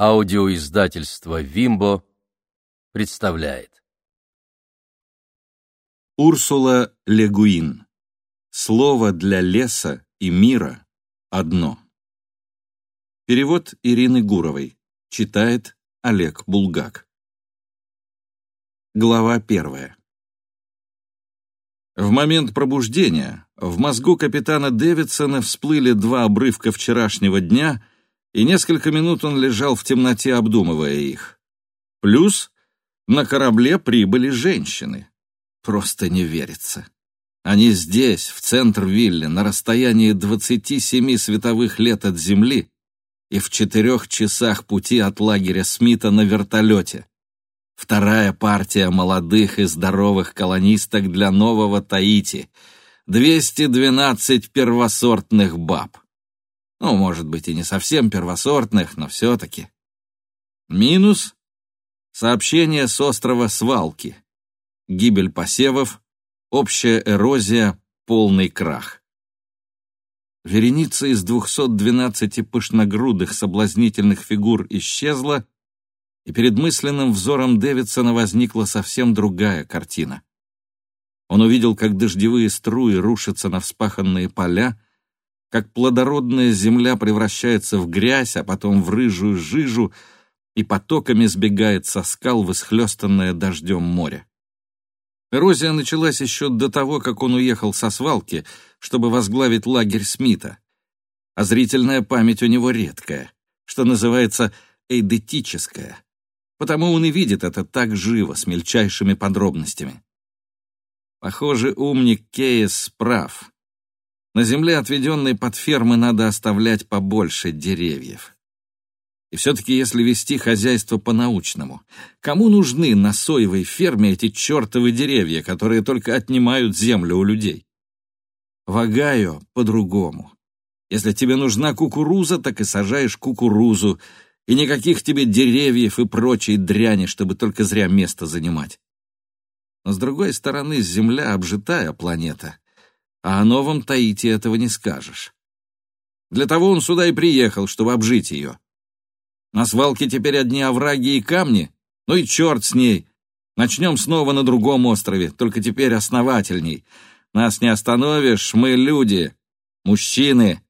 Аудиоиздательство «Вимбо» представляет. Урсула Легуин. Слово для леса и мира одно. Перевод Ирины Гуровой. Читает Олег Булгак. Глава первая. В момент пробуждения в мозгу капитана Дэвидсона всплыли два обрывка вчерашнего дня — и несколько минут он лежал в темноте, обдумывая их. Плюс на корабле прибыли женщины. Просто не верится. Они здесь, в центр вилли, на расстоянии 27 световых лет от Земли и в четырех часах пути от лагеря Смита на вертолете. Вторая партия молодых и здоровых колонисток для нового Таити. 212 первосортных баб. Ну, может быть, и не совсем первосортных, но все-таки. Минус — сообщение с острова Свалки. Гибель посевов, общая эрозия, полный крах. Вереница из 212 пышногрудых соблазнительных фигур исчезла, и перед мысленным взором Дэвидсона возникла совсем другая картина. Он увидел, как дождевые струи рушатся на вспаханные поля, как плодородная земля превращается в грязь, а потом в рыжую жижу и потоками сбегает со скал в исхлестанное дождем море. Эрозия началась еще до того, как он уехал со свалки, чтобы возглавить лагерь Смита. А зрительная память у него редкая, что называется эйдетическая. Потому он и видит это так живо, с мельчайшими подробностями. Похоже, умник Кейс прав. На земле, отведенной под фермы, надо оставлять побольше деревьев. И все-таки если вести хозяйство по-научному, кому нужны на соевой ферме эти чертовы деревья, которые только отнимают землю у людей? Вагаю по-другому. Если тебе нужна кукуруза, так и сажаешь кукурузу, и никаких тебе деревьев и прочей дряни, чтобы только зря место занимать. Но с другой стороны, Земля — обжитая планета, а о новом Таити этого не скажешь. Для того он сюда и приехал, чтобы обжить ее. На свалке теперь одни овраги и камни, ну и черт с ней. Начнем снова на другом острове, только теперь основательней. Нас не остановишь, мы люди, мужчины.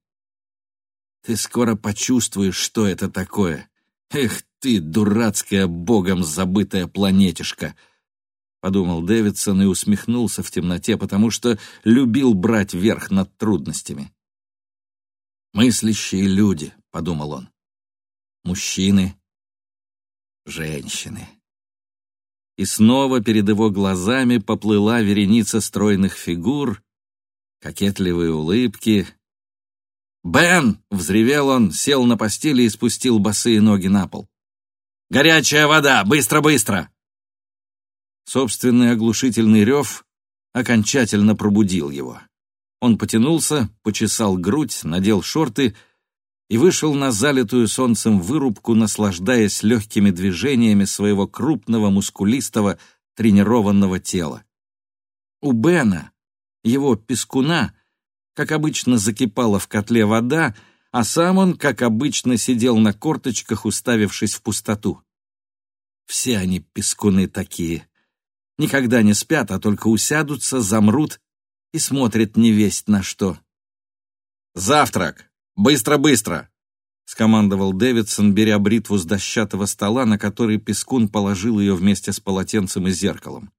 Ты скоро почувствуешь, что это такое. Эх ты, дурацкая богом забытая планетишка —— подумал Дэвидсон и усмехнулся в темноте, потому что любил брать верх над трудностями. «Мыслящие люди», — подумал он. «Мужчины, женщины». И снова перед его глазами поплыла вереница стройных фигур, кокетливые улыбки. «Бен!» — взревел он, сел на постели и спустил босые ноги на пол. «Горячая вода! Быстро-быстро!» Собственный оглушительный рев окончательно пробудил его. Он потянулся, почесал грудь, надел шорты и вышел на залитую солнцем вырубку, наслаждаясь легкими движениями своего крупного, мускулистого, тренированного тела. У Бена, его пескуна, как обычно закипала в котле вода, а сам он, как обычно, сидел на корточках, уставившись в пустоту. Все они пескуны такие, никогда не спят, а только усядутся, замрут и смотрят невесть на что. «Завтрак! Быстро-быстро!» — скомандовал Дэвидсон, беря бритву с дощатого стола, на который Пескун положил ее вместе с полотенцем и зеркалом.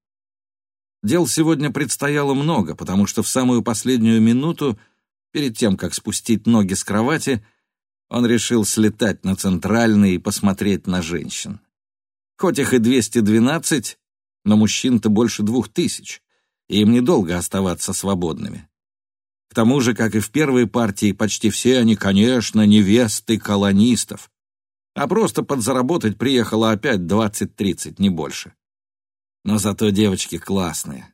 Дел сегодня предстояло много, потому что в самую последнюю минуту, перед тем, как спустить ноги с кровати, он решил слетать на центральный и посмотреть на женщин. Хоть их и 212, но мужчин-то больше двух тысяч, и им недолго оставаться свободными. К тому же, как и в первой партии, почти все они, конечно, невесты колонистов, а просто подзаработать приехало опять двадцать-тридцать, не больше. Но зато девочки классные,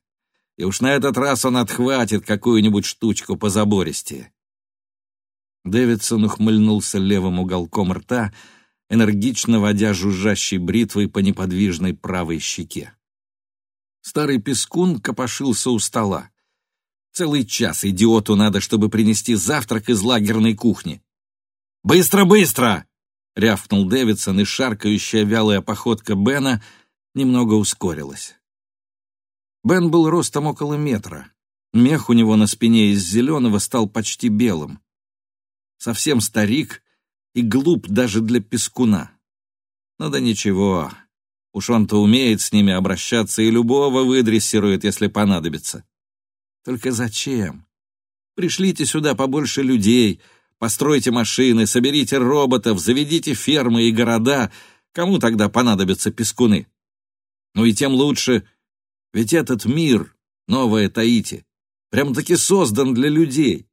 и уж на этот раз он отхватит какую-нибудь штучку по забористее. Дэвидсон ухмыльнулся левым уголком рта, энергично водя жужжащей бритвой по неподвижной правой щеке. Старый пескун копошился у стола. Целый час идиоту надо, чтобы принести завтрак из лагерной кухни. «Быстро, быстро!» — рявкнул Дэвидсон, и шаркающая вялая походка Бена немного ускорилась. Бен был ростом около метра. Мех у него на спине из зеленого стал почти белым. Совсем старик и глуп даже для пескуна. Ну да ничего, уж он-то умеет с ними обращаться и любого выдрессирует, если понадобится. Только зачем? Пришлите сюда побольше людей — Постройте машины, соберите роботов, заведите фермы и города. Кому тогда понадобятся пескуны? Ну и тем лучше, ведь этот мир, новая Таити, прям-таки создан для людей.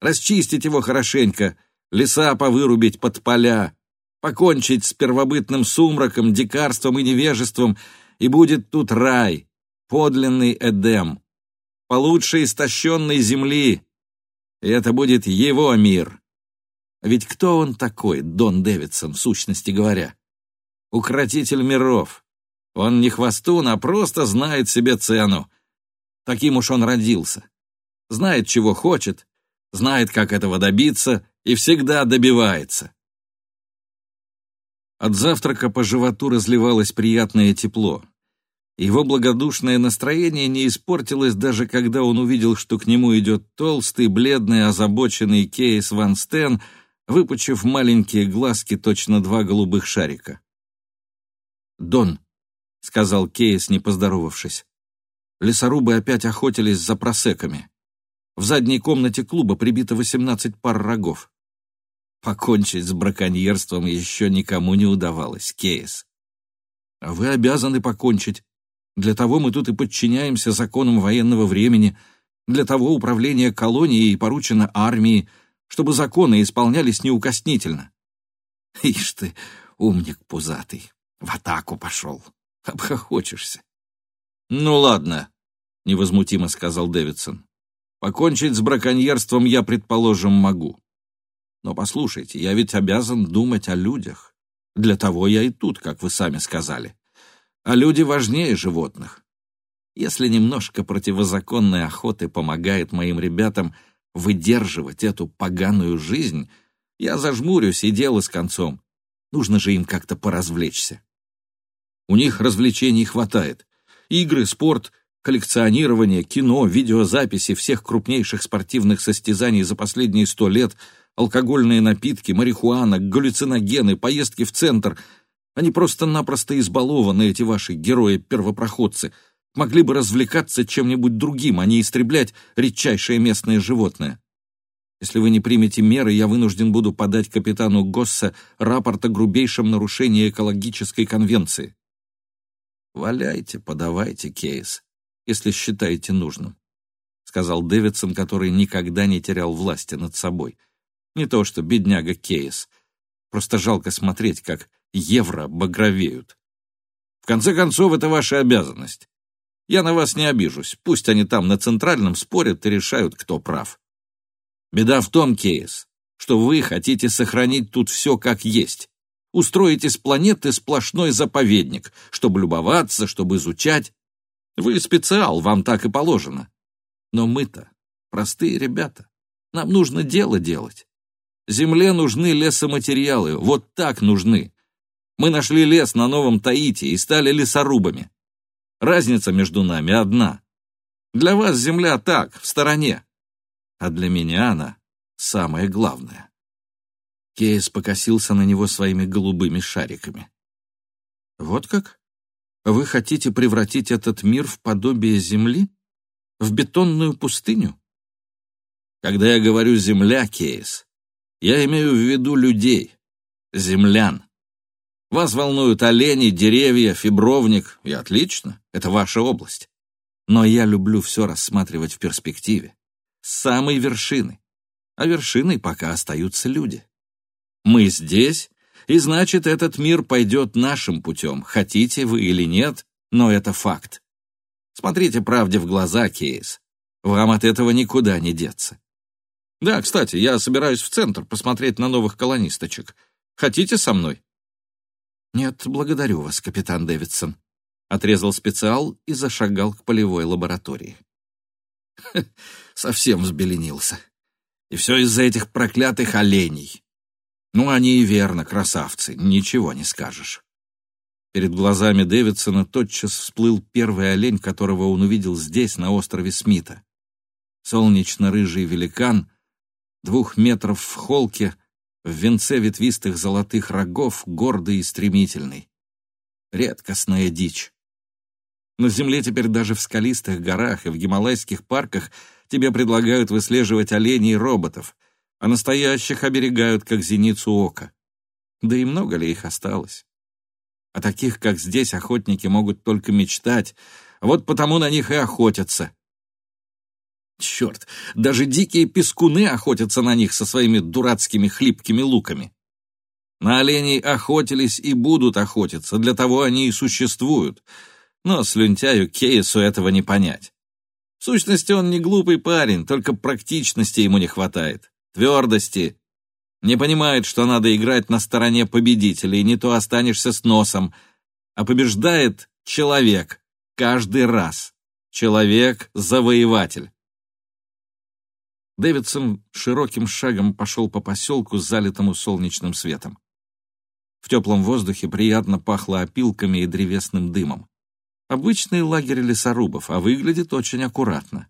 Расчистить его хорошенько, леса повырубить под поля, покончить с первобытным сумраком, дикарством и невежеством, и будет тут рай, подлинный Эдем, получше истощенной земли, и это будет его мир. Ведь кто он такой, Дон Дэвидсон, в сущности говоря? Укротитель миров. Он не хвостун, а просто знает себе цену. Таким уж он родился. Знает, чего хочет, знает, как этого добиться, и всегда добивается. От завтрака по животу разливалось приятное тепло. Его благодушное настроение не испортилось даже когда он увидел, что к нему идет толстый, бледный, озабоченный Кейс Ван Стен — выпучив маленькие глазки, точно два голубых шарика. «Дон», — сказал Кейс, не поздоровавшись, — «лесорубы опять охотились за просеками. В задней комнате клуба прибито восемнадцать пар рогов. Покончить с браконьерством еще никому не удавалось, Кейс. А вы обязаны покончить. Для того мы тут и подчиняемся законам военного времени, для того управление колонией поручено армии, чтобы законы исполнялись неукоснительно. Ишь ты, умник пузатый, в атаку пошел. Обхохочешься. Ну ладно, невозмутимо сказал Дэвидсон. Покончить с браконьерством я, предположим, могу. Но послушайте, я ведь обязан думать о людях. Для того я и тут, как вы сами сказали. А люди важнее животных. Если немножко противозаконной охоты помогает моим ребятам — выдерживать эту поганую жизнь, я зажмурюсь и дело с концом. Нужно же им как-то поразвлечься. У них развлечений хватает. Игры, спорт, коллекционирование, кино, видеозаписи всех крупнейших спортивных состязаний за последние сто лет, алкогольные напитки, марихуана, галлюциногены, поездки в центр. Они просто-напросто избалованы, эти ваши герои-первопроходцы — могли бы развлекаться чем-нибудь другим, а не истреблять редчайшее местное животное. Если вы не примете меры, я вынужден буду подать капитану Госса рапорт о грубейшем нарушении экологической конвенции. «Валяйте, подавайте кейс, если считаете нужным», сказал Дэвидсон, который никогда не терял власти над собой. Не то что бедняга Кейс. Просто жалко смотреть, как евро багровеют. В конце концов, это ваша обязанность. Я на вас не обижусь. Пусть они там на центральном спорят и решают, кто прав. Беда в том, Кейс, что вы хотите сохранить тут все как есть. Устроите с планеты сплошной заповедник, чтобы любоваться, чтобы изучать. Вы специал, вам так и положено. Но мы-то простые ребята. Нам нужно дело делать. Земле нужны лесоматериалы, вот так нужны. Мы нашли лес на Новом Таити и стали лесорубами. Разница между нами одна. Для вас земля так, в стороне. А для меня она самое главное. Кейс покосился на него своими голубыми шариками. Вот как? Вы хотите превратить этот мир в подобие земли? В бетонную пустыню? Когда я говорю «земля», Кейс, я имею в виду людей, землян. Вас волнуют олени, деревья, фибровник, и отлично, это ваша область. Но я люблю все рассматривать в перспективе, с самой вершины. А вершиной пока остаются люди. Мы здесь, и значит, этот мир пойдет нашим путем, хотите вы или нет, но это факт. Смотрите правде в глаза, Кейс. Вам от этого никуда не деться. Да, кстати, я собираюсь в центр посмотреть на новых колонисточек. Хотите со мной? «Нет, благодарю вас, капитан Дэвидсон», — отрезал специал и зашагал к полевой лаборатории. «Совсем взбеленился. И все из-за этих проклятых оленей. Ну, они и верно, красавцы, ничего не скажешь. Перед глазами Дэвидсона тотчас всплыл первый олень, которого он увидел здесь, на острове Смита. Солнечно-рыжий великан, двух метров в холке, в венце ветвистых золотых рогов, гордый и стремительный. Редкостная дичь. На Земле теперь даже в скалистых горах и в гималайских парках тебе предлагают выслеживать оленей и роботов, а настоящих оберегают, как зеницу ока. Да и много ли их осталось? О таких, как здесь, охотники могут только мечтать, вот потому на них и охотятся. Черт, даже дикие пескуны охотятся на них со своими дурацкими хлипкими луками. На оленей охотились и будут охотиться, для того они и существуют. Но слюнтяю Кейсу этого не понять. В сущности, он не глупый парень, только практичности ему не хватает, твердости. Не понимает, что надо играть на стороне победителей, не то останешься с носом. А побеждает человек каждый раз. Человек-завоеватель. Дэвидсон широким шагом пошел по поселку, залитому солнечным светом. В теплом воздухе приятно пахло опилками и древесным дымом. Обычный лагерь лесорубов, а выглядит очень аккуратно.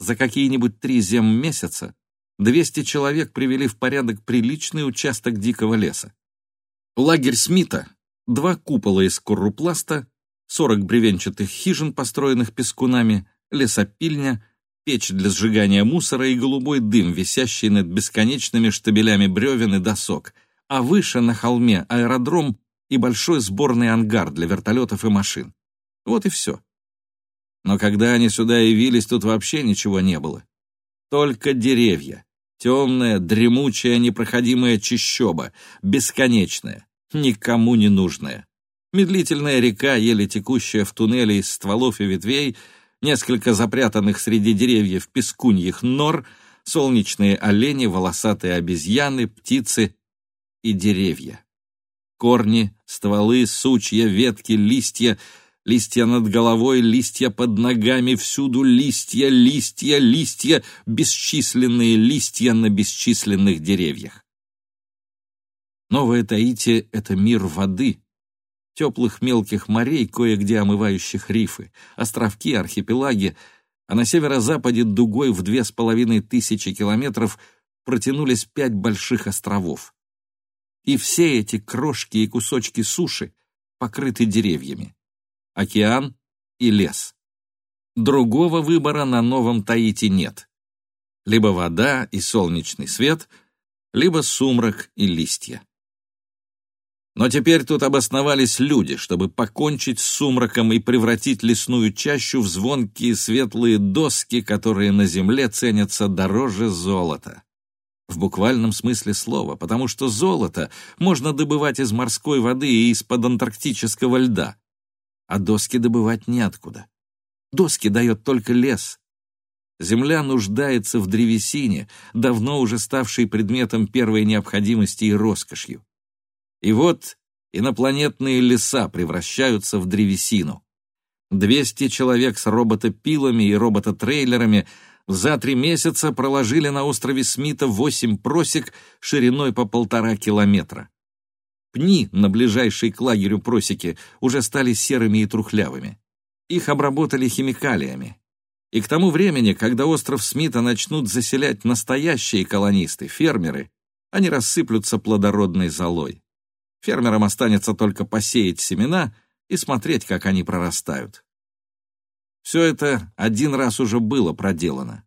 За какие-нибудь три зем-месяца 200 человек привели в порядок приличный участок дикого леса. Лагерь Смита — два купола из коррупласта, 40 бревенчатых хижин, построенных пескунами, лесопильня — печь для сжигания мусора и голубой дым, висящий над бесконечными штабелями бревен и досок, а выше на холме аэродром и большой сборный ангар для вертолетов и машин. Вот и все. Но когда они сюда явились, тут вообще ничего не было. Только деревья. Темная, дремучая, непроходимая чащоба, бесконечная, никому не нужная. Медлительная река, еле текущая в туннеле из стволов и ветвей — несколько запрятанных среди деревьев пескуньих нор, солнечные олени, волосатые обезьяны, птицы и деревья. Корни, стволы, сучья, ветки, листья, листья над головой, листья под ногами, всюду листья, листья, листья, бесчисленные листья на бесчисленных деревьях. Новая Таити — это мир воды, теплых мелких морей, кое-где омывающих рифы, островки, архипелаги, а на северо-западе дугой в две с половиной тысячи километров протянулись пять больших островов. И все эти крошки и кусочки суши покрыты деревьями. Океан и лес. Другого выбора на Новом Таити нет. Либо вода и солнечный свет, либо сумрак и листья. Но теперь тут обосновались люди, чтобы покончить с сумраком и превратить лесную чащу в звонкие светлые доски, которые на земле ценятся дороже золота. В буквальном смысле слова, потому что золото можно добывать из морской воды и из-под антарктического льда, а доски добывать неоткуда. Доски дает только лес. Земля нуждается в древесине, давно уже ставшей предметом первой необходимости и роскошью. И вот инопланетные леса превращаются в древесину. 200 человек с роботопилами и робототрейлерами за три месяца проложили на острове Смита 8 просек шириной по полтора километра. Пни на ближайшей к лагерю просеки уже стали серыми и трухлявыми. Их обработали химикалиями. И к тому времени, когда остров Смита начнут заселять настоящие колонисты, фермеры, они рассыплются плодородной золой. Фермерам останется только посеять семена и смотреть, как они прорастают. Все это один раз уже было проделано.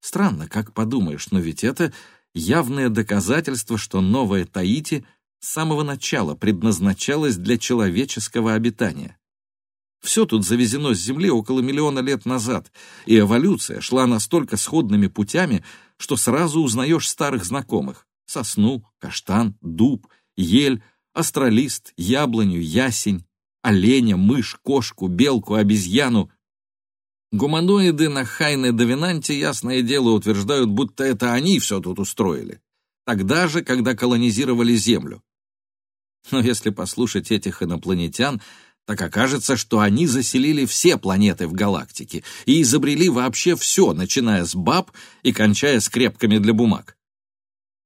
Странно, как подумаешь, но ведь это явное доказательство, что новая Таити с самого начала предназначалась для человеческого обитания. Все тут завезено с Земли около миллиона лет назад, и эволюция шла настолько сходными путями, что сразу узнаешь старых знакомых — сосну, каштан, дуб — ель, астролист, яблоню, ясень, оленя, мышь, кошку, белку, обезьяну. Гуманоиды на Хайне-Довинанте, ясное дело, утверждают, будто это они все тут устроили. Тогда же, когда колонизировали Землю. Но если послушать этих инопланетян, так окажется, что они заселили все планеты в галактике и изобрели вообще все, начиная с баб и кончая скрепками для бумаг.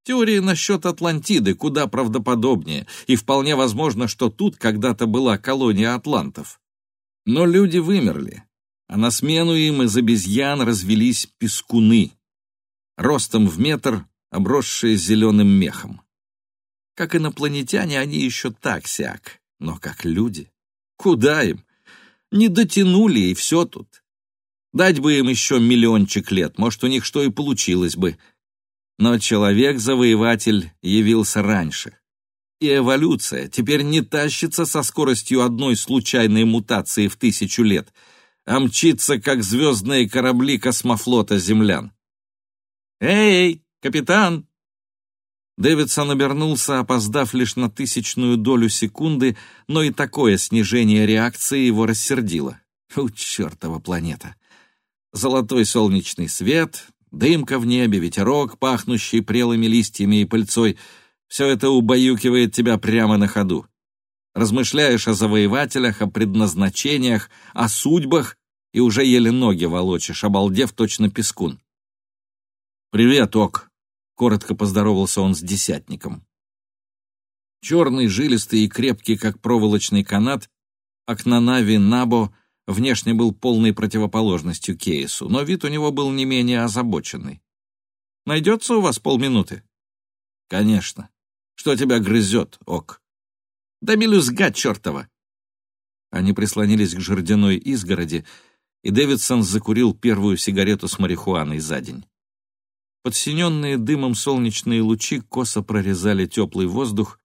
Теория насчет Атлантиды куда правдоподобнее, и вполне возможно, что тут когда-то была колония атлантов. Но люди вымерли, а на смену им из обезьян развелись пескуны, ростом в метр, обросшие зеленым мехом. Как инопланетяне они еще так-сяк, но как люди. Куда им? Не дотянули, и все тут. Дать бы им еще миллиончик лет, может, у них что и получилось бы. Но человек-завоеватель явился раньше. И эволюция теперь не тащится со скоростью одной случайной мутации в тысячу лет, а мчится, как звездные корабли космофлота землян. «Эй, капитан!» Дэвидсон обернулся, опоздав лишь на тысячную долю секунды, но и такое снижение реакции его рассердило. У чертова планета! Золотой солнечный свет, дымка в небе, ветерок, пахнущий прелыми листьями и пыльцой — все это убаюкивает тебя прямо на ходу. Размышляешь о завоевателях, о предназначениях, о судьбах, и уже еле ноги волочишь, обалдев точно пескун. «Привет, Ок», — коротко поздоровался он с десятником. Черный, жилистый и крепкий, как проволочный канат, Акнанави Набо внешне был полной противоположностью Кейсу, но вид у него был не менее озабоченный. «Найдется у вас полминуты?» «Конечно. Что тебя грызет, Ок?» «Да мелюзга чертова!» Они прислонились к жердяной изгороди, и Дэвидсон закурил первую сигарету с марихуаной за день. Подсиненные дымом солнечные лучи косо прорезали теплый воздух,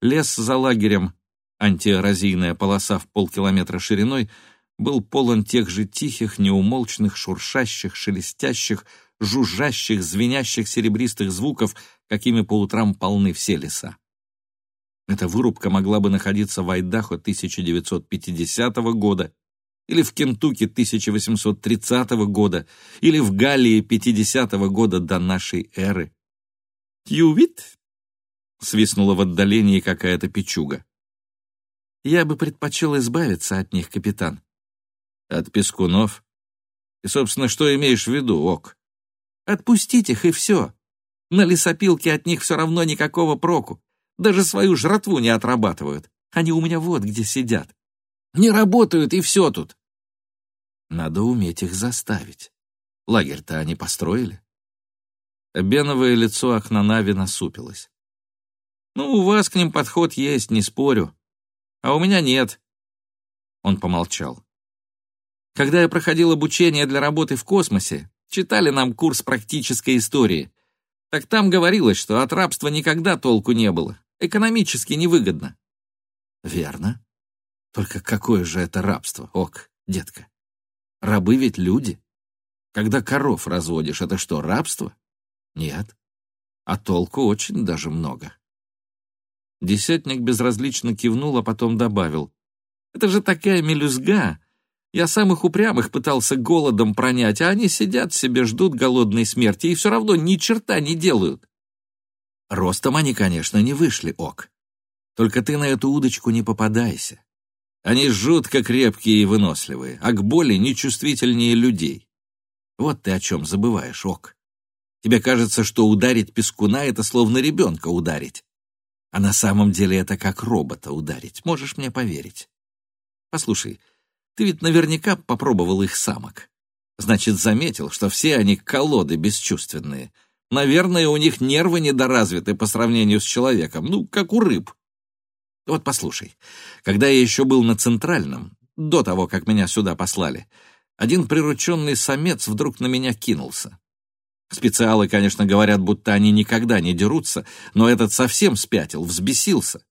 лес за лагерем, антиэрозийная полоса в полкилометра шириной, был полон тех же тихих, неумолчных, шуршащих, шелестящих, жужжащих, звенящих серебристых звуков, какими по утрам полны все леса. Эта вырубка могла бы находиться в Айдахо 1950 года, или в Кентукки 1830 года, или в Галлии 50 года до нашей эры. «Тьювит?» — свистнула в отдалении какая-то печуга. «Я бы предпочел избавиться от них, капитан». «От пескунов? И, собственно, что имеешь в виду, Ок?» «Отпустить их, и все. На лесопилке от них все равно никакого проку. Даже свою жратву не отрабатывают. Они у меня вот где сидят. Не работают, и все тут. Надо уметь их заставить. Лагерь-то они построили. Беновое лицо Акнанави насупилось. «Ну, у вас к ним подход есть, не спорю. А у меня нет». Он помолчал. «Когда я проходил обучение для работы в космосе, читали нам курс практической истории. Так там говорилось, что от рабства никогда толку не было. Экономически невыгодно. Верно. Только какое же это рабство, ок, детка? Рабы ведь люди. Когда коров разводишь, это что, рабство? Нет. А толку очень даже много. Десятник безразлично кивнул, а потом добавил. Это же такая мелюзга, я самых упрямых пытался голодом пронять, а они сидят себе, ждут голодной смерти и все равно ни черта не делают. Ростом они, конечно, не вышли, ок. Только ты на эту удочку не попадайся. Они жутко крепкие и выносливые, а к боли нечувствительнее людей. Вот ты о чем забываешь, ок. Тебе кажется, что ударить пескуна — это словно ребенка ударить. А на самом деле это как робота ударить, можешь мне поверить. Послушай, ты ведь наверняка попробовал их самок. Значит, заметил, что все они колоды бесчувственные. Наверное, у них нервы недоразвиты по сравнению с человеком, ну, как у рыб. Вот послушай, когда я еще был на Центральном, до того, как меня сюда послали, один прирученный самец вдруг на меня кинулся. Специалы, конечно, говорят, будто они никогда не дерутся, но этот совсем спятил, взбесился.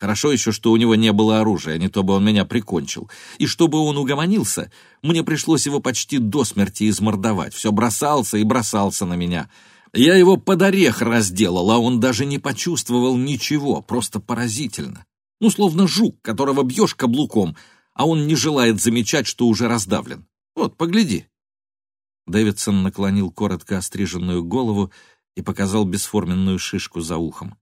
Хорошо еще, что у него не было оружия, не то бы он меня прикончил. И чтобы он угомонился, мне пришлось его почти до смерти измордовать. Все бросался и бросался на меня. Я его под орех разделал, а он даже не почувствовал ничего, просто поразительно. Ну, словно жук, которого бьешь каблуком, а он не желает замечать, что уже раздавлен. Вот, погляди. Дэвидсон наклонил коротко остриженную голову и показал бесформенную шишку за ухом.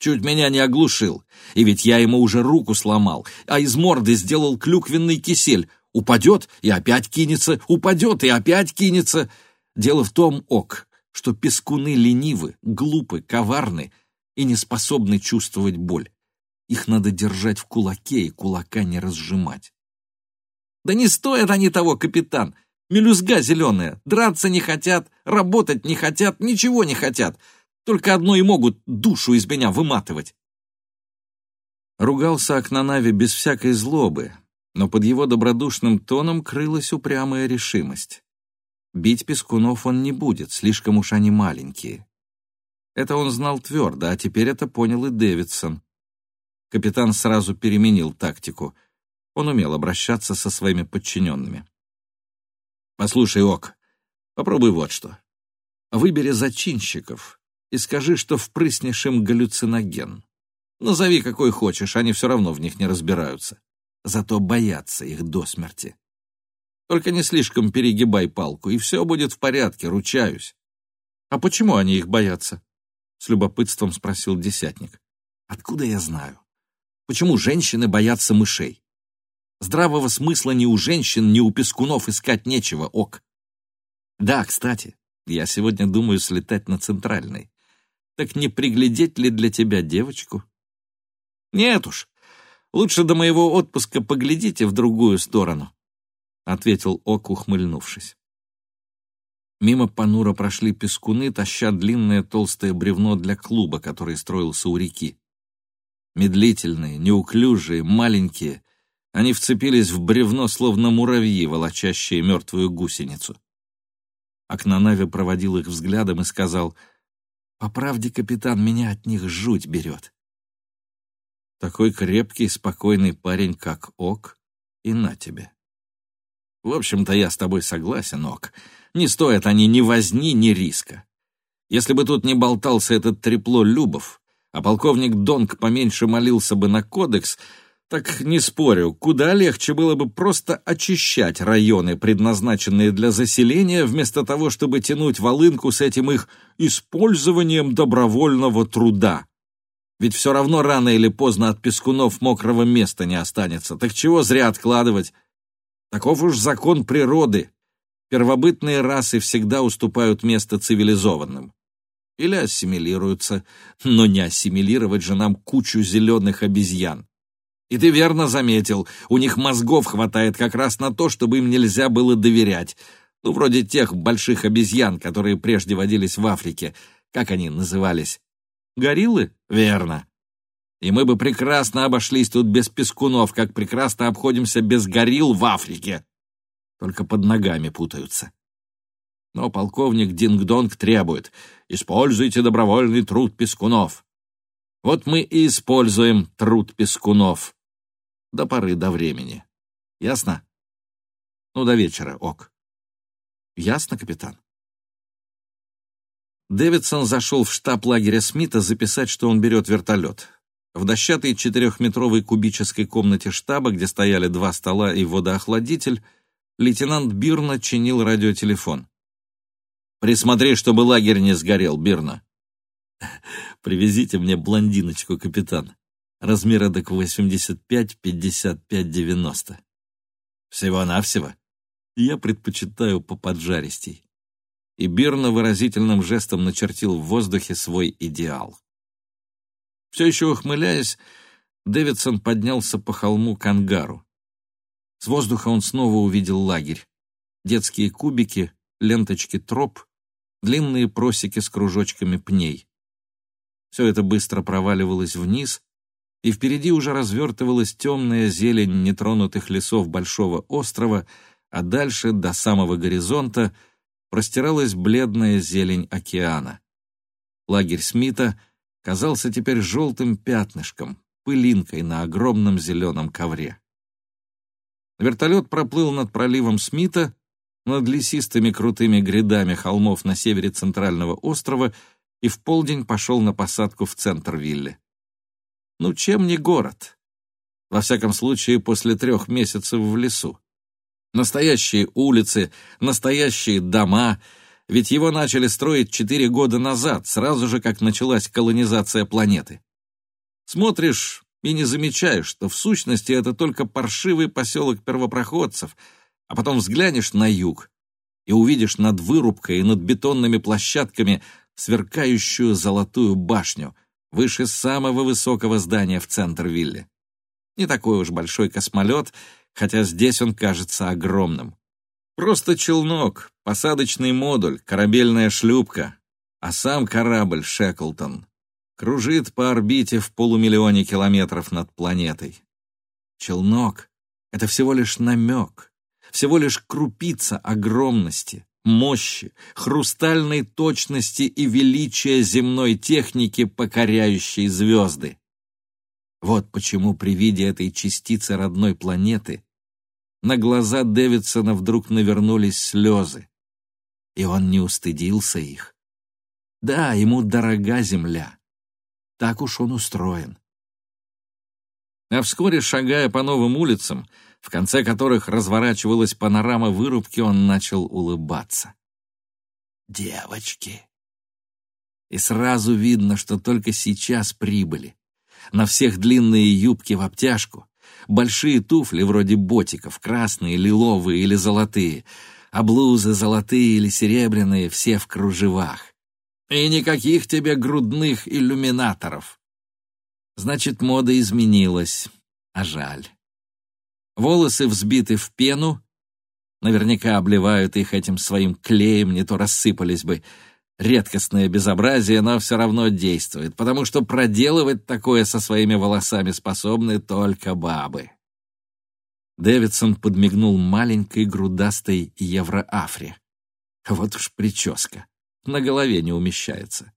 Чуть меня не оглушил. И ведь я ему уже руку сломал, а из морды сделал клюквенный кисель. Упадет и опять кинется, упадет и опять кинется. Дело в том, ок, что пескуны ленивы, глупы, коварны и не способны чувствовать боль. Их надо держать в кулаке и кулака не разжимать. «Да не стоят они того, капитан! Мелюзга зеленая! Драться не хотят, работать не хотят, ничего не хотят! Только одно и могут душу из меня выматывать!» Ругался Акнанави без всякой злобы, но под его добродушным тоном крылась упрямая решимость. Бить пескунов он не будет, слишком уж они маленькие. Это он знал твердо, а теперь это понял и Дэвидсон. Капитан сразу переменил тактику. Он умел обращаться со своими подчиненными. «Послушай, Ок, попробуй вот что. Выбери зачинщиков и скажи, что впрыснешь им галлюциноген. Назови какой хочешь, они все равно в них не разбираются. Зато боятся их до смерти. Только не слишком перегибай палку, и все будет в порядке, ручаюсь. А почему они их боятся? С любопытством спросил десятник. Откуда я знаю? Почему женщины боятся мышей? Здравого смысла ни у женщин, ни у пескунов искать нечего, ок. Да, кстати, я сегодня думаю слетать на центральный. Так не приглядеть ли для тебя девочку? Нет уж, лучше до моего отпуска поглядите в другую сторону. — ответил Ок, ухмыльнувшись. Мимо Панура прошли пескуны, таща длинное толстое бревно для клуба, который строился у реки. Медлительные, неуклюжие, маленькие, они вцепились в бревно, словно муравьи, волочащие мертвую гусеницу. Акнанави проводил их взглядом и сказал, «По правде, капитан, меня от них жуть берет». Такой крепкий, спокойный парень, как Ок, и на тебе. В общем-то, я с тобой согласен, Ок. Не стоят они ни возни, ни риска. Если бы тут не болтался этот трепло Любов, а полковник Донг поменьше молился бы на кодекс, так не спорю, куда легче было бы просто очищать районы, предназначенные для заселения, вместо того, чтобы тянуть волынку с этим их использованием добровольного труда. Ведь все равно рано или поздно от пескунов мокрого места не останется. Так чего зря откладывать? Таков уж закон природы. Первобытные расы всегда уступают место цивилизованным. Или ассимилируются, но не ассимилировать же нам кучу зеленых обезьян. И ты верно заметил, у них мозгов хватает как раз на то, чтобы им нельзя было доверять. Ну, вроде тех больших обезьян, которые прежде водились в Африке. Как они назывались? Гориллы? Верно. И мы бы прекрасно обошлись тут без пескунов, как прекрасно обходимся без горилл в Африке. Только под ногами путаются. Но полковник Динг-Донг требует «Используйте добровольный труд пескунов». Вот мы и используем труд пескунов. До поры до времени. Ясно? Ну, до вечера, ок. Ясно, капитан? Дэвидсон зашел в штаб лагеря Смита записать, что он берет вертолет. В дощатой четырехметровой кубической комнате штаба, где стояли два стола и водоохладитель, лейтенант Бирна чинил радиотелефон. «Присмотри, чтобы лагерь не сгорел, Бирна». «Привезите мне блондиночку, капитан. Размер эдак 85, 55, 90. Всего-навсего. Я предпочитаю по поджаристей». И Бирна выразительным жестом начертил в воздухе свой идеал. Все еще ухмыляясь, Дэвидсон поднялся по холму к ангару. С воздуха он снова увидел лагерь. Детские кубики, ленточки троп, длинные просеки с кружочками пней. Все это быстро проваливалось вниз, и впереди уже развертывалась темная зелень нетронутых лесов Большого острова, а дальше, до самого горизонта, простиралась бледная зелень океана. Лагерь Смита — казался теперь желтым пятнышком, пылинкой на огромном зеленом ковре. Вертолет проплыл над проливом Смита, над лесистыми крутыми грядами холмов на севере центрального острова и в полдень пошел на посадку в центр виллы. Ну, чем не город? Во всяком случае, после трех месяцев в лесу. Настоящие улицы, настоящие дома — ведь его начали строить четыре года назад, сразу же, как началась колонизация планеты. Смотришь и не замечаешь, что в сущности это только паршивый поселок первопроходцев, а потом взглянешь на юг, и увидишь над вырубкой и над бетонными площадками сверкающую золотую башню выше самого высокого здания в центр виллы. Не такой уж большой космолет, хотя здесь он кажется огромным. Просто челнок, посадочный модуль, корабельная шлюпка, а сам корабль Шеклтон кружит по орбите в полумиллионе километров над планетой. Челнок — это всего лишь намек, всего лишь крупица огромности, мощи, хрустальной точности и величия земной техники, покоряющей звезды. Вот почему при виде этой частицы родной планеты на глаза Дэвидсона вдруг навернулись слезы, и он не устыдился их. Да, ему дорога земля, так уж он устроен. А вскоре, шагая по новым улицам, в конце которых разворачивалась панорама вырубки, он начал улыбаться. «Девочки!» И сразу видно, что только сейчас прибыли. На всех длинные юбки в обтяжку, большие туфли вроде ботиков, красные, лиловые или золотые, а блузы золотые или серебряные, все в кружевах. И никаких тебе грудных иллюминаторов. Значит, мода изменилась, а жаль. Волосы взбиты в пену, наверняка обливают их этим своим клеем, не то рассыпались бы. Редкостное безобразие, но все равно действует, потому что проделывать такое со своими волосами способны только бабы. Дэвидсон подмигнул маленькой грудастой евроафре. Вот уж прическа на голове не умещается.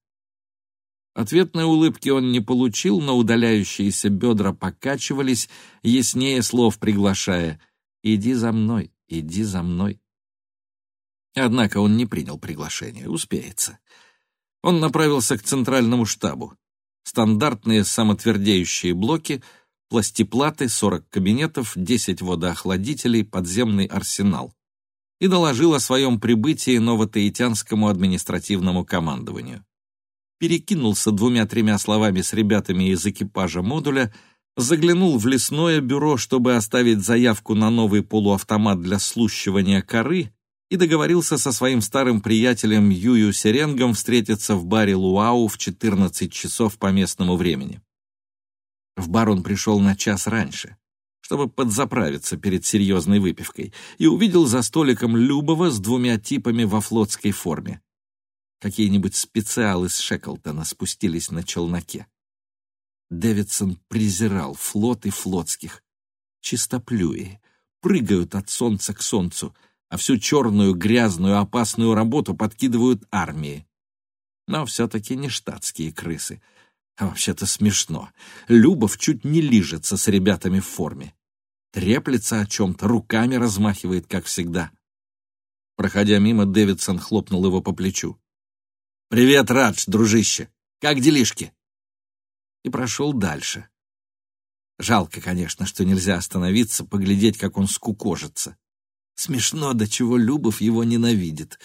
Ответной улыбки он не получил, но удаляющиеся бедра покачивались, яснее слов приглашая «Иди за мной, иди за мной». Однако он не принял приглашение, успеется. Он направился к центральному штабу. Стандартные самотвердеющие блоки, пластиплаты, 40 кабинетов, 10 водоохладителей, подземный арсенал и доложил о своем прибытии новотаитянскому административному командованию. Перекинулся двумя-тремя словами с ребятами из экипажа модуля, заглянул в лесное бюро, чтобы оставить заявку на новый полуавтомат для слущивания коры, и договорился со своим старым приятелем Юю Серенгом встретиться в баре Луау в 14 часов по местному времени. В бар он пришел на час раньше чтобы подзаправиться перед серьезной выпивкой, и увидел за столиком Любова с двумя типами во флотской форме. Какие-нибудь специалы с Шеклтона спустились на челноке. Дэвидсон презирал флот и флотских. Чистоплюи, прыгают от солнца к солнцу, а всю черную, грязную, опасную работу подкидывают армии. Но все-таки не штатские крысы — а вообще-то смешно. Любов чуть не лижется с ребятами в форме. Треплется о чем-то, руками размахивает, как всегда. Проходя мимо, Дэвидсон хлопнул его по плечу. «Привет, Радж, дружище! Как делишки?» И прошел дальше. Жалко, конечно, что нельзя остановиться, поглядеть, как он скукожится. Смешно, до чего Любов его ненавидит.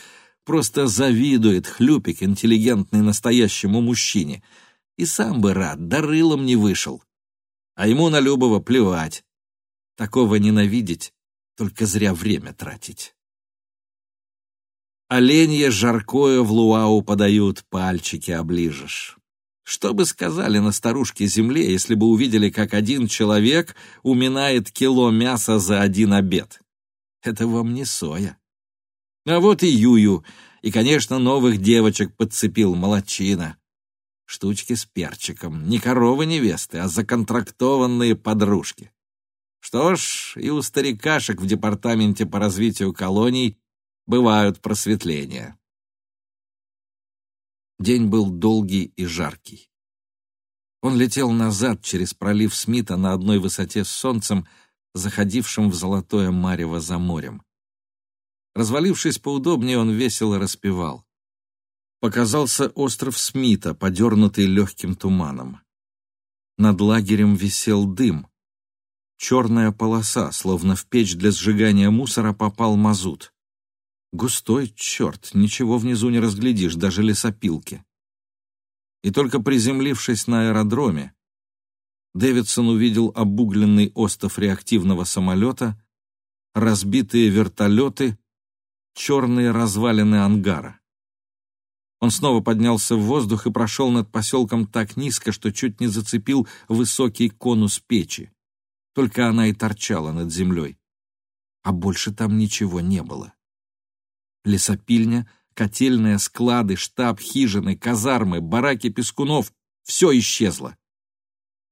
Просто завидует хлюпик, интеллигентный настоящему мужчине — и сам бы рад, да рылом не вышел. А ему на Любова плевать. Такого ненавидеть, только зря время тратить. Оленье жаркое в луау подают, пальчики оближешь. Что бы сказали на старушке земле, если бы увидели, как один человек уминает кило мяса за один обед? Это вам не соя. А вот и Юю, и, конечно, новых девочек подцепил молодчина штучки с перчиком. Не коровы-невесты, а законтрактованные подружки. Что ж, и у старикашек в департаменте по развитию колоний бывают просветления. День был долгий и жаркий. Он летел назад через пролив Смита на одной высоте с солнцем, заходившим в золотое марево за морем. Развалившись поудобнее, он весело распевал показался остров Смита, подернутый легким туманом. Над лагерем висел дым. Черная полоса, словно в печь для сжигания мусора, попал мазут. Густой черт, ничего внизу не разглядишь, даже лесопилки. И только приземлившись на аэродроме, Дэвидсон увидел обугленный остов реактивного самолета, разбитые вертолеты черные развалины ангара. Он снова поднялся в воздух и прошел над поселком так низко, что чуть не зацепил высокий конус печи. Только она и торчала над землей. А больше там ничего не было. Лесопильня, котельная, склады, штаб, хижины, казармы, бараки пескунов — все исчезло.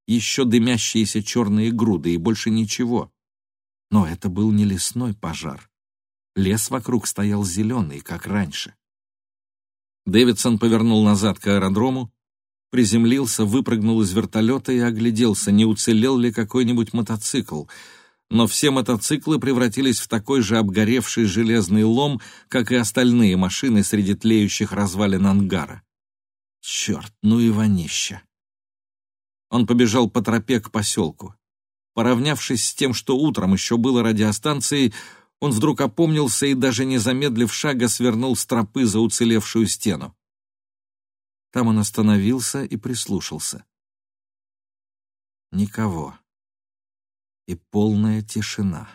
Еще дымящиеся черные груды и больше ничего. Но это был не лесной пожар. Лес вокруг стоял зеленый, как раньше. Дэвидсон повернул назад к аэродрому, приземлился, выпрыгнул из вертолета и огляделся, не уцелел ли какой-нибудь мотоцикл. Но все мотоциклы превратились в такой же обгоревший железный лом, как и остальные машины среди тлеющих развалин ангара. Черт, ну и вонища! Он побежал по тропе к поселку. Поравнявшись с тем, что утром еще было радиостанцией, он вдруг опомнился и, даже не замедлив шага, свернул с тропы за уцелевшую стену. Там он остановился и прислушался. Никого. И полная тишина.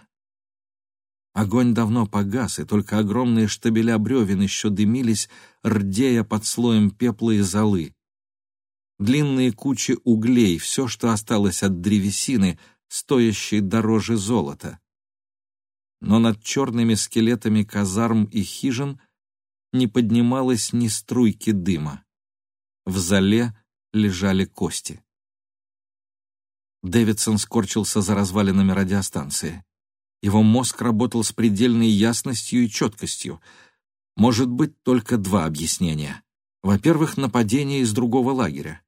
Огонь давно погас, и только огромные штабеля бревен еще дымились, рдея под слоем пепла и золы. Длинные кучи углей, все, что осталось от древесины, стоящей дороже золота но над черными скелетами казарм и хижин не поднималось ни струйки дыма. В зале лежали кости. Дэвидсон скорчился за развалинами радиостанции. Его мозг работал с предельной ясностью и четкостью. Может быть только два объяснения. Во-первых, нападение из другого лагеря.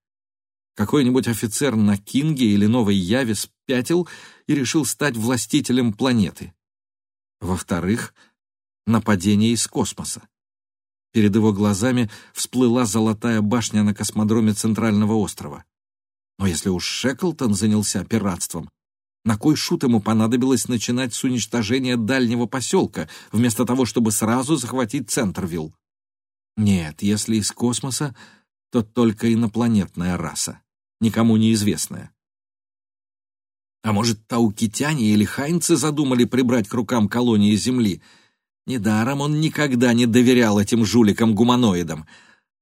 Какой-нибудь офицер на Кинге или Новой Яве спятил и решил стать властителем планеты. Во-вторых, нападение из космоса. Перед его глазами всплыла золотая башня на космодроме Центрального острова. Но если уж Шеклтон занялся пиратством, на кой шут ему понадобилось начинать с уничтожения дальнего поселка, вместо того, чтобы сразу захватить Центрвилл? Нет, если из космоса, то только инопланетная раса, никому неизвестная. А может, таукитяне или хайнцы задумали прибрать к рукам колонии Земли? Недаром он никогда не доверял этим жуликам-гуманоидам.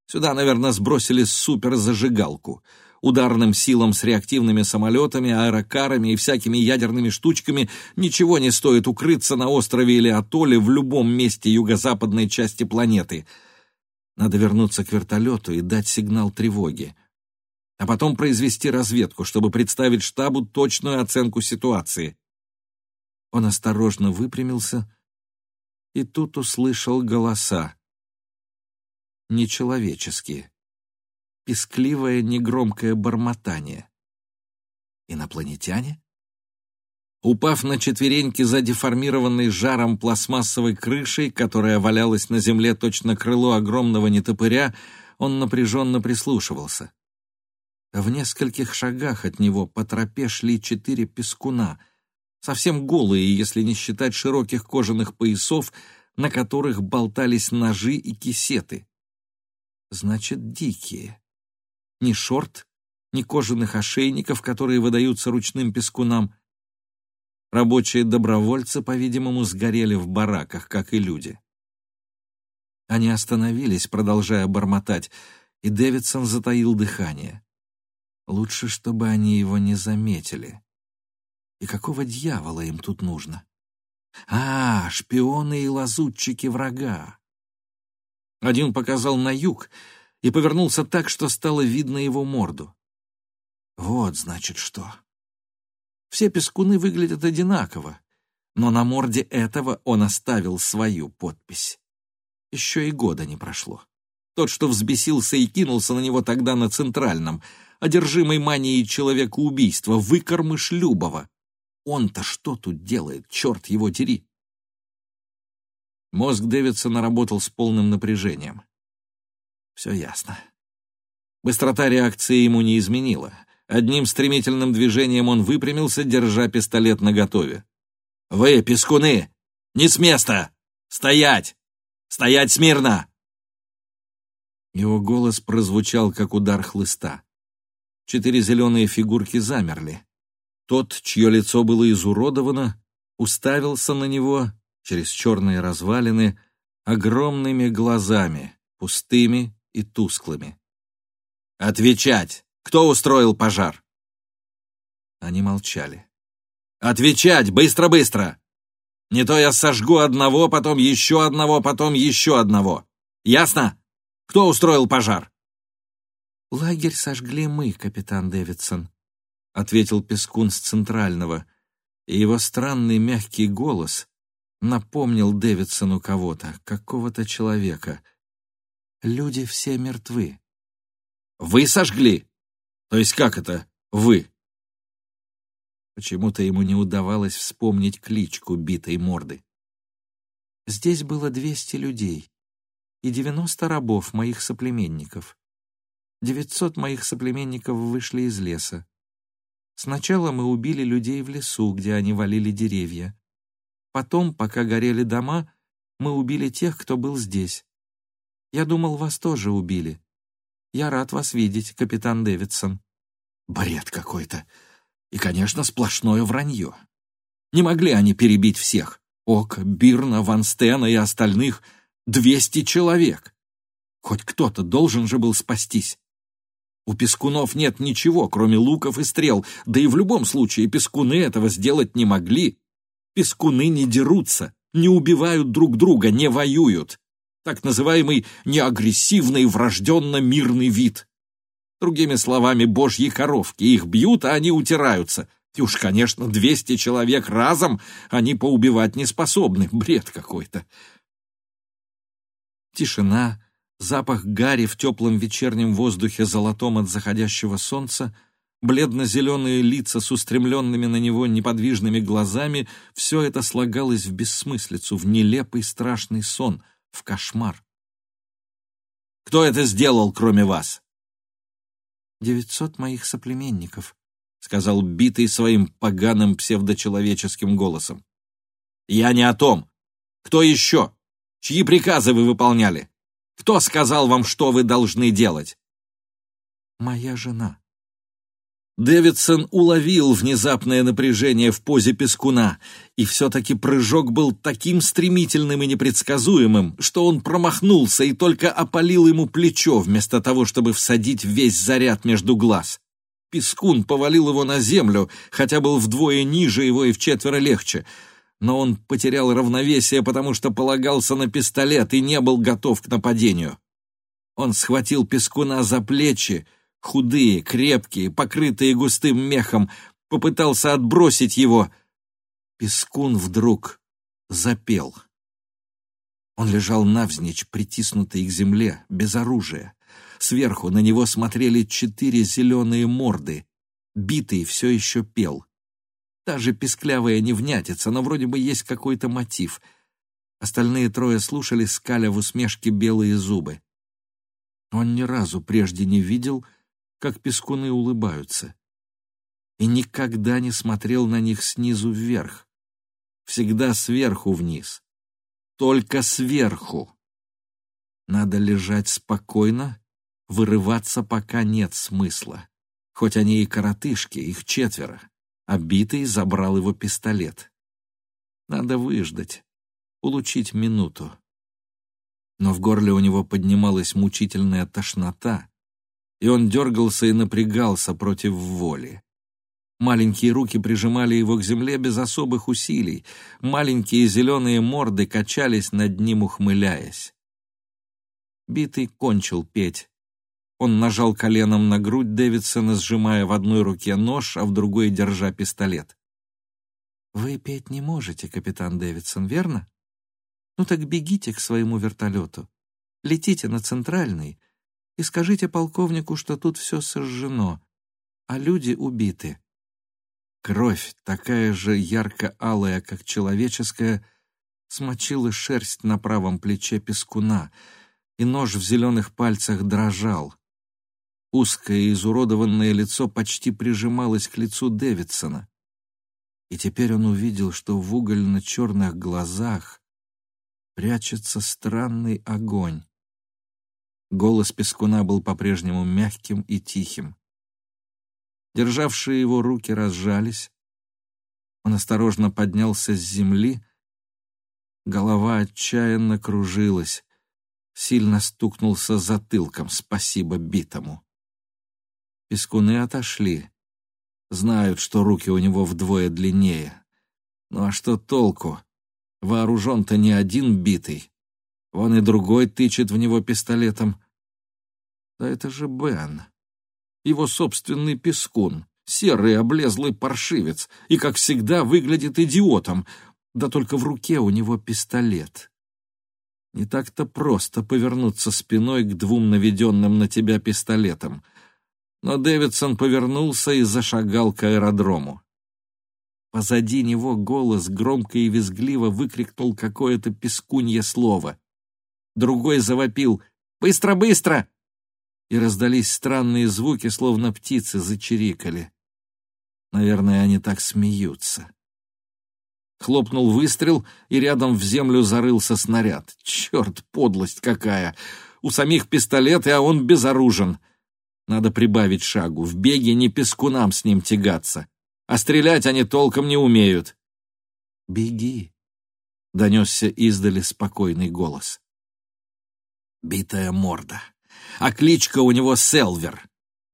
Сюда, наверное, сбросили суперзажигалку. Ударным силам с реактивными самолетами, аэрокарами и всякими ядерными штучками ничего не стоит укрыться на острове или атолле в любом месте юго-западной части планеты. Надо вернуться к вертолету и дать сигнал тревоги а потом произвести разведку, чтобы представить штабу точную оценку ситуации. Он осторожно выпрямился и тут услышал голоса. Нечеловеческие. Пескливое негромкое бормотание. Инопланетяне? Упав на четвереньки за деформированной жаром пластмассовой крышей, которая валялась на земле точно крыло огромного нетопыря, он напряженно прислушивался. В нескольких шагах от него по тропе шли четыре пескуна, совсем голые, если не считать широких кожаных поясов, на которых болтались ножи и кисеты. Значит, дикие. Ни шорт, ни кожаных ошейников, которые выдаются ручным пескунам. Рабочие добровольцы, по-видимому, сгорели в бараках, как и люди. Они остановились, продолжая бормотать, и Дэвидсон затаил дыхание. Лучше, чтобы они его не заметили. И какого дьявола им тут нужно? А, шпионы и лазутчики врага. Один показал на юг и повернулся так, что стало видно его морду. Вот, значит, что. Все пескуны выглядят одинаково, но на морде этого он оставил свою подпись. Еще и года не прошло. Тот, что взбесился и кинулся на него тогда на Центральном — одержимый манией человека-убийства, выкормыш Любова. Он-то что тут делает, черт его дери? Мозг Дэвидсона работал с полным напряжением. Все ясно. Быстрота реакции ему не изменила. Одним стремительным движением он выпрямился, держа пистолет наготове. «Вы, пескуны! Не с места! Стоять! Стоять смирно!» Его голос прозвучал, как удар хлыста. Четыре зеленые фигурки замерли. Тот, чье лицо было изуродовано, уставился на него через черные развалины, огромными глазами, пустыми и тусклыми. «Отвечать! Кто устроил пожар?» Они молчали. «Отвечать! Быстро-быстро! Не то я сожгу одного, потом еще одного, потом еще одного. Ясно? Кто устроил пожар?» «Лагерь сожгли мы, капитан Дэвидсон», — ответил Пескун с Центрального, и его странный мягкий голос напомнил Дэвидсону кого-то, какого-то человека. «Люди все мертвы». «Вы сожгли? То есть как это «вы»?» Почему-то ему не удавалось вспомнить кличку битой морды. «Здесь было двести людей и девяносто рабов, моих соплеменников. Девятьсот моих соплеменников вышли из леса. Сначала мы убили людей в лесу, где они валили деревья. Потом, пока горели дома, мы убили тех, кто был здесь. Я думал, вас тоже убили. Я рад вас видеть, капитан Дэвидсон». «Бред какой-то!» И, конечно, сплошное вранье. Не могли они перебить всех. Ока, Бирна, Ван Стена и остальных — двести человек. Хоть кто-то должен же был спастись. У пескунов нет ничего, кроме луков и стрел, да и в любом случае пескуны этого сделать не могли. Пескуны не дерутся, не убивают друг друга, не воюют. Так называемый неагрессивный врожденно-мирный вид. Другими словами, божьи коровки. Их бьют, а они утираются. И уж, конечно, двести человек разом они поубивать не способны. Бред какой-то. Тишина, запах гари в теплом вечернем воздухе золотом от заходящего солнца, бледно-зеленые лица с устремленными на него неподвижными глазами — все это слагалось в бессмыслицу, в нелепый страшный сон, в кошмар. «Кто это сделал, кроме вас?» девятьсот моих соплеменников», — сказал битый своим поганым псевдочеловеческим голосом. «Я не о том. Кто еще? Чьи приказы вы выполняли? Кто сказал вам, что вы должны делать?» «Моя жена», Дэвидсон уловил внезапное напряжение в позе пескуна, и все-таки прыжок был таким стремительным и непредсказуемым, что он промахнулся и только опалил ему плечо, вместо того, чтобы всадить весь заряд между глаз. Пескун повалил его на землю, хотя был вдвое ниже его и вчетверо легче, но он потерял равновесие, потому что полагался на пистолет и не был готов к нападению. Он схватил Пескуна за плечи, худые, крепкие, покрытые густым мехом, попытался отбросить его. Пескун вдруг запел. Он лежал навзничь, притиснутый к земле, без оружия. Сверху на него смотрели четыре зеленые морды. Битый все еще пел. Та же песклявая невнятица, но вроде бы есть какой-то мотив. Остальные трое слушали, скаля в усмешке белые зубы. Он ни разу прежде не видел, как пескуны улыбаются. И никогда не смотрел на них снизу вверх. Всегда сверху вниз. Только сверху. Надо лежать спокойно, вырываться пока нет смысла. Хоть они и коротышки, их четверо. А битый забрал его пистолет. Надо выждать, улучить минуту. Но в горле у него поднималась мучительная тошнота, и он дергался и напрягался против воли. Маленькие руки прижимали его к земле без особых усилий, маленькие зеленые морды качались над ним, ухмыляясь. Битый кончил петь. Он нажал коленом на грудь Дэвидсона, сжимая в одной руке нож, а в другой держа пистолет. «Вы петь не можете, капитан Дэвидсон, верно? Ну так бегите к своему вертолету. Летите на центральный, и скажите полковнику, что тут все сожжено, а люди убиты. Кровь, такая же ярко-алая, как человеческая, смочила шерсть на правом плече пескуна, и нож в зеленых пальцах дрожал. Узкое изуродованное лицо почти прижималось к лицу Дэвидсона. И теперь он увидел, что в угольно-черных глазах прячется странный огонь. Голос Пескуна был по-прежнему мягким и тихим. Державшие его руки разжались. Он осторожно поднялся с земли Голова отчаянно кружилась. Сильно стукнулся затылком, спасибо битому. Пескуны отошли. Знают, что руки у него вдвое длиннее. Ну а что толку? Вооружен-то не один битый. Вон и другой тычет в него пистолетом. Да это же Бен. Его собственный пескун. Серый облезлый паршивец. И, как всегда, выглядит идиотом. Да только в руке у него пистолет. Не так-то просто повернуться спиной к двум наведенным на тебя пистолетам. Но Дэвидсон повернулся и зашагал к аэродрому. Позади него голос громко и визгливо выкрикнул какое-то пескунье слово. Другой завопил «Быстро, быстро!» И раздались странные звуки, словно птицы зачирикали. Наверное, они так смеются. Хлопнул выстрел, и рядом в землю зарылся снаряд. Черт, подлость какая! У самих пистолеты, а он безоружен. Надо прибавить шагу. В беге не пескунам с ним тягаться а стрелять они толком не умеют. «Беги», — донесся издали спокойный голос. Битая морда. А кличка у него Селвер.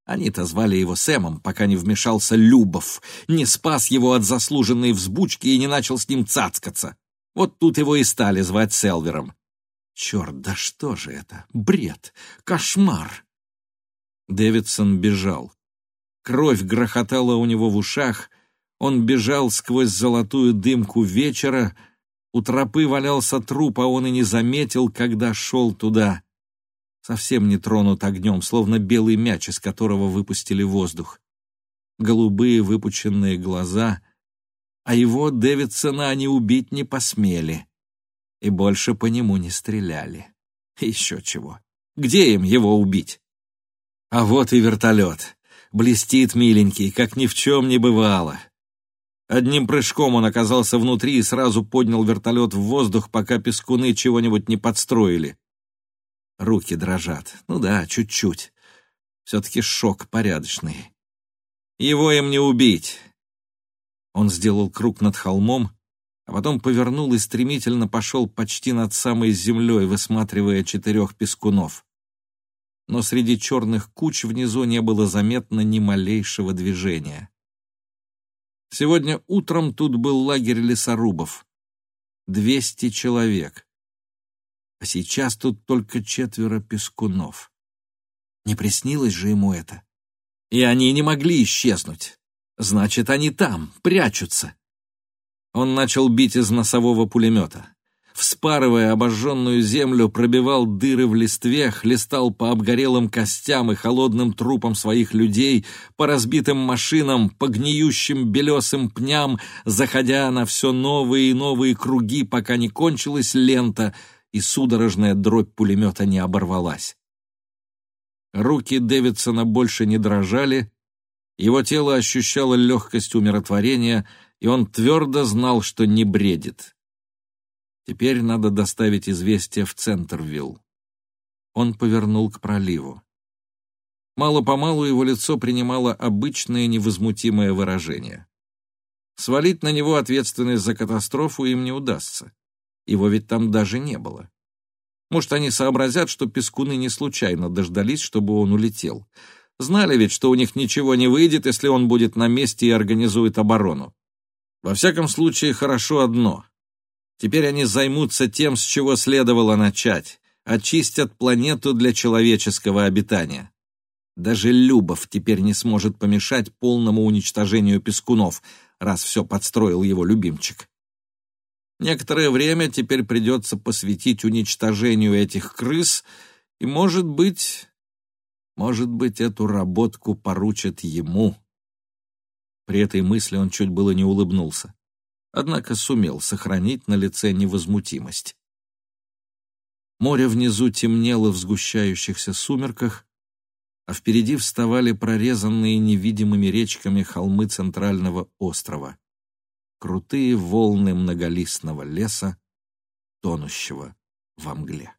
Они-то звали его Сэмом, пока не вмешался Любов, не спас его от заслуженной взбучки и не начал с ним цацкаться. Вот тут его и стали звать Селвером. Черт, да что же это? Бред! Кошмар! Дэвидсон бежал. Кровь грохотала у него в ушах, он бежал сквозь золотую дымку вечера, у тропы валялся труп, а он и не заметил, когда шел туда. Совсем не тронут огнем, словно белый мяч, из которого выпустили воздух. Голубые выпученные глаза, а его Дэвидсона они убить не посмели. И больше по нему не стреляли. Еще чего. Где им его убить? А вот и вертолет блестит миленький, как ни в чем не бывало. Одним прыжком он оказался внутри и сразу поднял вертолет в воздух, пока пескуны чего-нибудь не подстроили. Руки дрожат. Ну да, чуть-чуть. Все-таки шок порядочный. Его им не убить. Он сделал круг над холмом, а потом повернул и стремительно пошел почти над самой землей, высматривая четырех пескунов но среди черных куч внизу не было заметно ни малейшего движения. Сегодня утром тут был лагерь лесорубов. Двести человек. А сейчас тут только четверо пескунов. Не приснилось же ему это? И они не могли исчезнуть. Значит, они там, прячутся. Он начал бить из носового пулемета вспарывая обожженную землю, пробивал дыры в листве, хлестал по обгорелым костям и холодным трупам своих людей, по разбитым машинам, по гниющим белесым пням, заходя на все новые и новые круги, пока не кончилась лента и судорожная дробь пулемета не оборвалась. Руки Дэвидсона больше не дрожали, его тело ощущало легкость умиротворения, и он твердо знал, что не бредит. Теперь надо доставить известие в Центрвилл. Он повернул к проливу. Мало-помалу его лицо принимало обычное невозмутимое выражение. Свалить на него ответственность за катастрофу им не удастся. Его ведь там даже не было. Может, они сообразят, что пескуны не случайно дождались, чтобы он улетел. Знали ведь, что у них ничего не выйдет, если он будет на месте и организует оборону. Во всяком случае, хорошо одно. Теперь они займутся тем, с чего следовало начать. Очистят планету для человеческого обитания. Даже Любов теперь не сможет помешать полному уничтожению пескунов, раз все подстроил его любимчик. Некоторое время теперь придется посвятить уничтожению этих крыс, и, может быть, может быть, эту работку поручат ему. При этой мысли он чуть было не улыбнулся однако сумел сохранить на лице невозмутимость. Море внизу темнело в сгущающихся сумерках, а впереди вставали прорезанные невидимыми речками холмы центрального острова, крутые волны многолистного леса, тонущего во мгле.